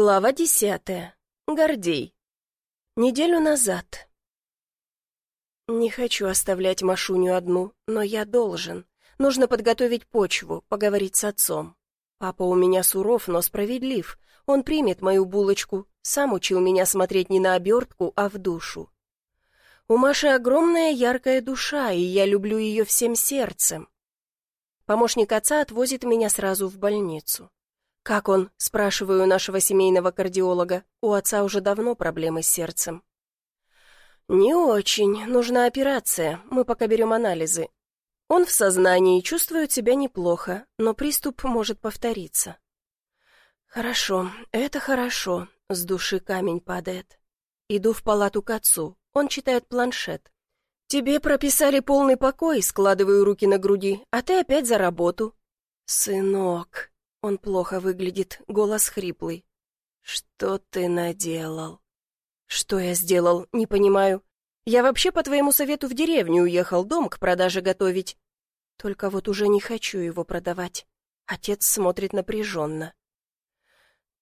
Глава десятая. Гордей. Неделю назад. Не хочу оставлять Машуню одну, но я должен. Нужно подготовить почву, поговорить с отцом. Папа у меня суров, но справедлив. Он примет мою булочку, сам учил меня смотреть не на обертку, а в душу. У Маши огромная яркая душа, и я люблю ее всем сердцем. Помощник отца отвозит меня сразу в больницу. «Как он?» – спрашиваю нашего семейного кардиолога. У отца уже давно проблемы с сердцем. «Не очень. Нужна операция. Мы пока берем анализы. Он в сознании, чувствует себя неплохо, но приступ может повториться». «Хорошо, это хорошо», — с души камень падает. Иду в палату к отцу, он читает планшет. «Тебе прописали полный покой», — складываю руки на груди, «а ты опять за работу». «Сынок», он плохо выглядит, голос хриплый. «Что ты наделал?» «Что я сделал? Не понимаю. Я вообще по твоему совету в деревню уехал, дом к продаже готовить. Только вот уже не хочу его продавать». Отец смотрит напряженно.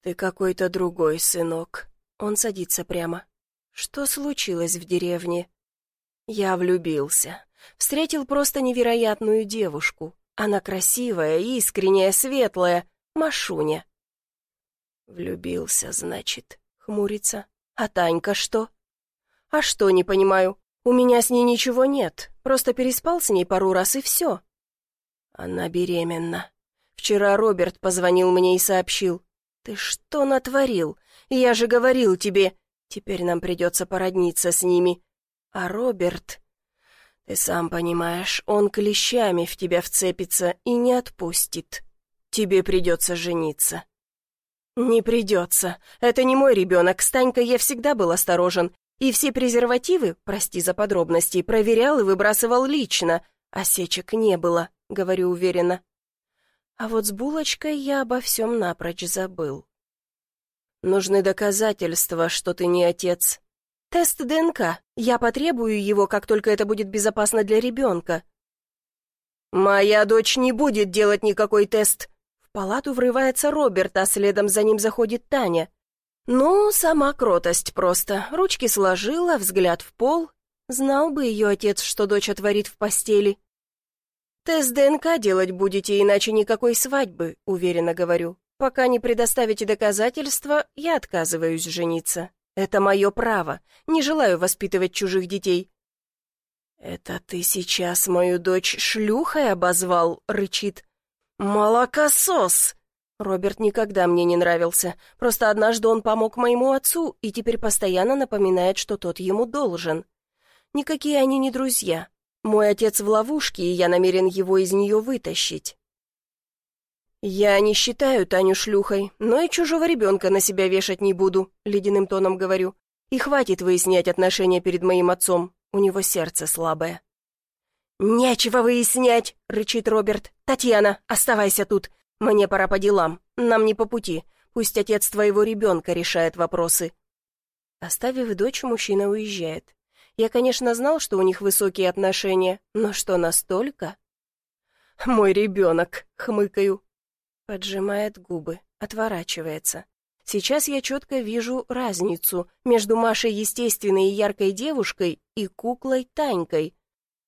«Ты какой-то другой, сынок». Он садится прямо. «Что случилось в деревне?» Я влюбился. Встретил просто невероятную девушку. Она красивая, искренняя, светлая. Машуня. Влюбился, значит, хмурится. А Танька что? А что, не понимаю. У меня с ней ничего нет. Просто переспал с ней пару раз и все. Она беременна. Вчера Роберт позвонил мне и сообщил. Ты что натворил? Я же говорил тебе. Теперь нам придется породниться с ними. А Роберт... Ты сам понимаешь, он клещами в тебя вцепится и не отпустит. Тебе придется жениться». «Не придется. Это не мой ребенок. С Танькой я всегда был осторожен. И все презервативы, прости за подробности, проверял и выбрасывал лично. Осечек не было», — говорю уверенно. А вот с булочкой я обо всем напрочь забыл. «Нужны доказательства, что ты не отец», «Тест ДНК. Я потребую его, как только это будет безопасно для ребенка». «Моя дочь не будет делать никакой тест». В палату врывается Роберт, а следом за ним заходит Таня. Ну, сама кротость просто. Ручки сложила, взгляд в пол. Знал бы ее отец, что дочь отворит в постели. «Тест ДНК делать будете, иначе никакой свадьбы», — уверенно говорю. «Пока не предоставите доказательства, я отказываюсь жениться». Это мое право. Не желаю воспитывать чужих детей». «Это ты сейчас мою дочь шлюхой обозвал?» — рычит. «Молокосос!» Роберт никогда мне не нравился. Просто однажды он помог моему отцу и теперь постоянно напоминает, что тот ему должен. Никакие они не друзья. Мой отец в ловушке, и я намерен его из нее вытащить. «Я не считаю Таню шлюхой, но и чужого ребенка на себя вешать не буду», — ледяным тоном говорю. «И хватит выяснять отношения перед моим отцом, у него сердце слабое». «Нечего выяснять!» — рычит Роберт. «Татьяна, оставайся тут. Мне пора по делам. Нам не по пути. Пусть отец твоего ребенка решает вопросы». Оставив дочь, мужчина уезжает. Я, конечно, знал, что у них высокие отношения, но что настолько? «Мой ребенок», — хмыкаю. Поджимает губы, отворачивается. Сейчас я четко вижу разницу между Машей естественной и яркой девушкой и куклой Танькой.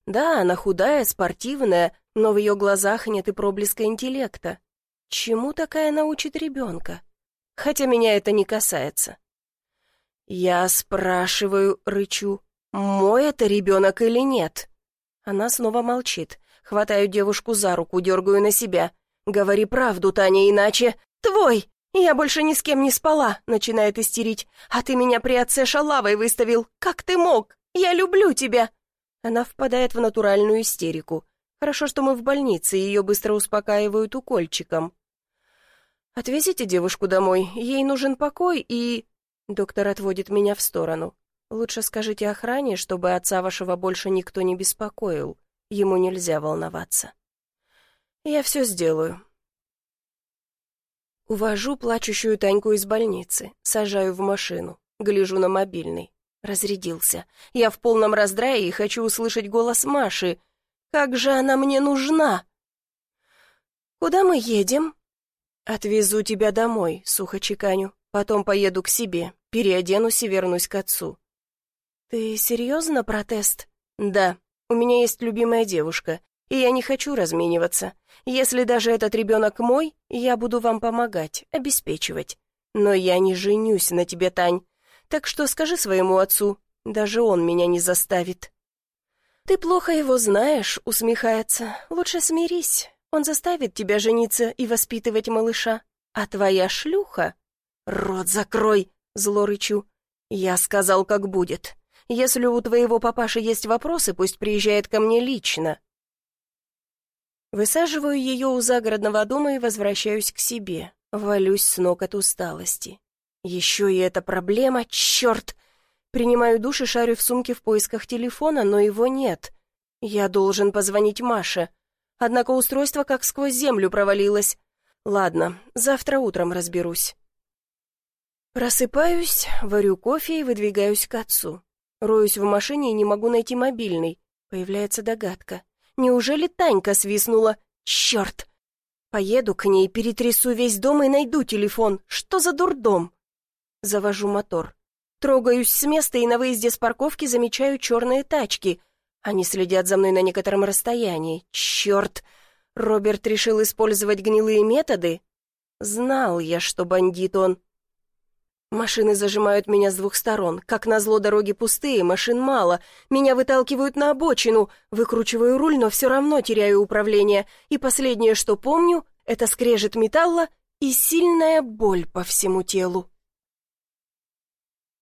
Да, она худая, спортивная, но в ее глазах нет и проблеска интеллекта. Чему такая научит ребенка? Хотя меня это не касается. Я спрашиваю, рычу, мой это ребенок или нет? Она снова молчит. Хватаю девушку за руку, дергаю на себя. «Говори правду, Таня, иначе...» «Твой! Я больше ни с кем не спала!» — начинает истерить. «А ты меня при отце шалавой выставил! Как ты мог? Я люблю тебя!» Она впадает в натуральную истерику. Хорошо, что мы в больнице, ее быстро успокаивают укольчиком. «Отвезите девушку домой, ей нужен покой и...» Доктор отводит меня в сторону. «Лучше скажите охране, чтобы отца вашего больше никто не беспокоил. Ему нельзя волноваться». Я все сделаю. Увожу плачущую Таньку из больницы, сажаю в машину, гляжу на мобильный. Разрядился. Я в полном раздрае и хочу услышать голос Маши. Как же она мне нужна! «Куда мы едем?» «Отвезу тебя домой», — сухо чеканю. Потом поеду к себе, переоденусь и вернусь к отцу». «Ты серьезно, протест?» «Да, у меня есть любимая девушка, и я не хочу размениваться. Если даже этот ребенок мой, я буду вам помогать, обеспечивать. Но я не женюсь на тебе, Тань. Так что скажи своему отцу, даже он меня не заставит». «Ты плохо его знаешь», — усмехается. «Лучше смирись. Он заставит тебя жениться и воспитывать малыша. А твоя шлюха...» «Рот закрой!» — зло рычу. «Я сказал, как будет. Если у твоего папаши есть вопросы, пусть приезжает ко мне лично». Высаживаю ее у загородного дома и возвращаюсь к себе. Валюсь с ног от усталости. Еще и эта проблема, черт! Принимаю душ и шарю в сумке в поисках телефона, но его нет. Я должен позвонить Маше. Однако устройство как сквозь землю провалилось. Ладно, завтра утром разберусь. Просыпаюсь, варю кофе и выдвигаюсь к отцу. Роюсь в машине и не могу найти мобильный. Появляется догадка. Неужели Танька свистнула? Черт! Поеду к ней, перетрясу весь дом и найду телефон. Что за дурдом? Завожу мотор. Трогаюсь с места и на выезде с парковки замечаю черные тачки. Они следят за мной на некотором расстоянии. Черт! Роберт решил использовать гнилые методы? Знал я, что бандит он. Машины зажимают меня с двух сторон. Как назло, дороги пустые, машин мало. Меня выталкивают на обочину. Выкручиваю руль, но все равно теряю управление. И последнее, что помню, это скрежет металла и сильная боль по всему телу.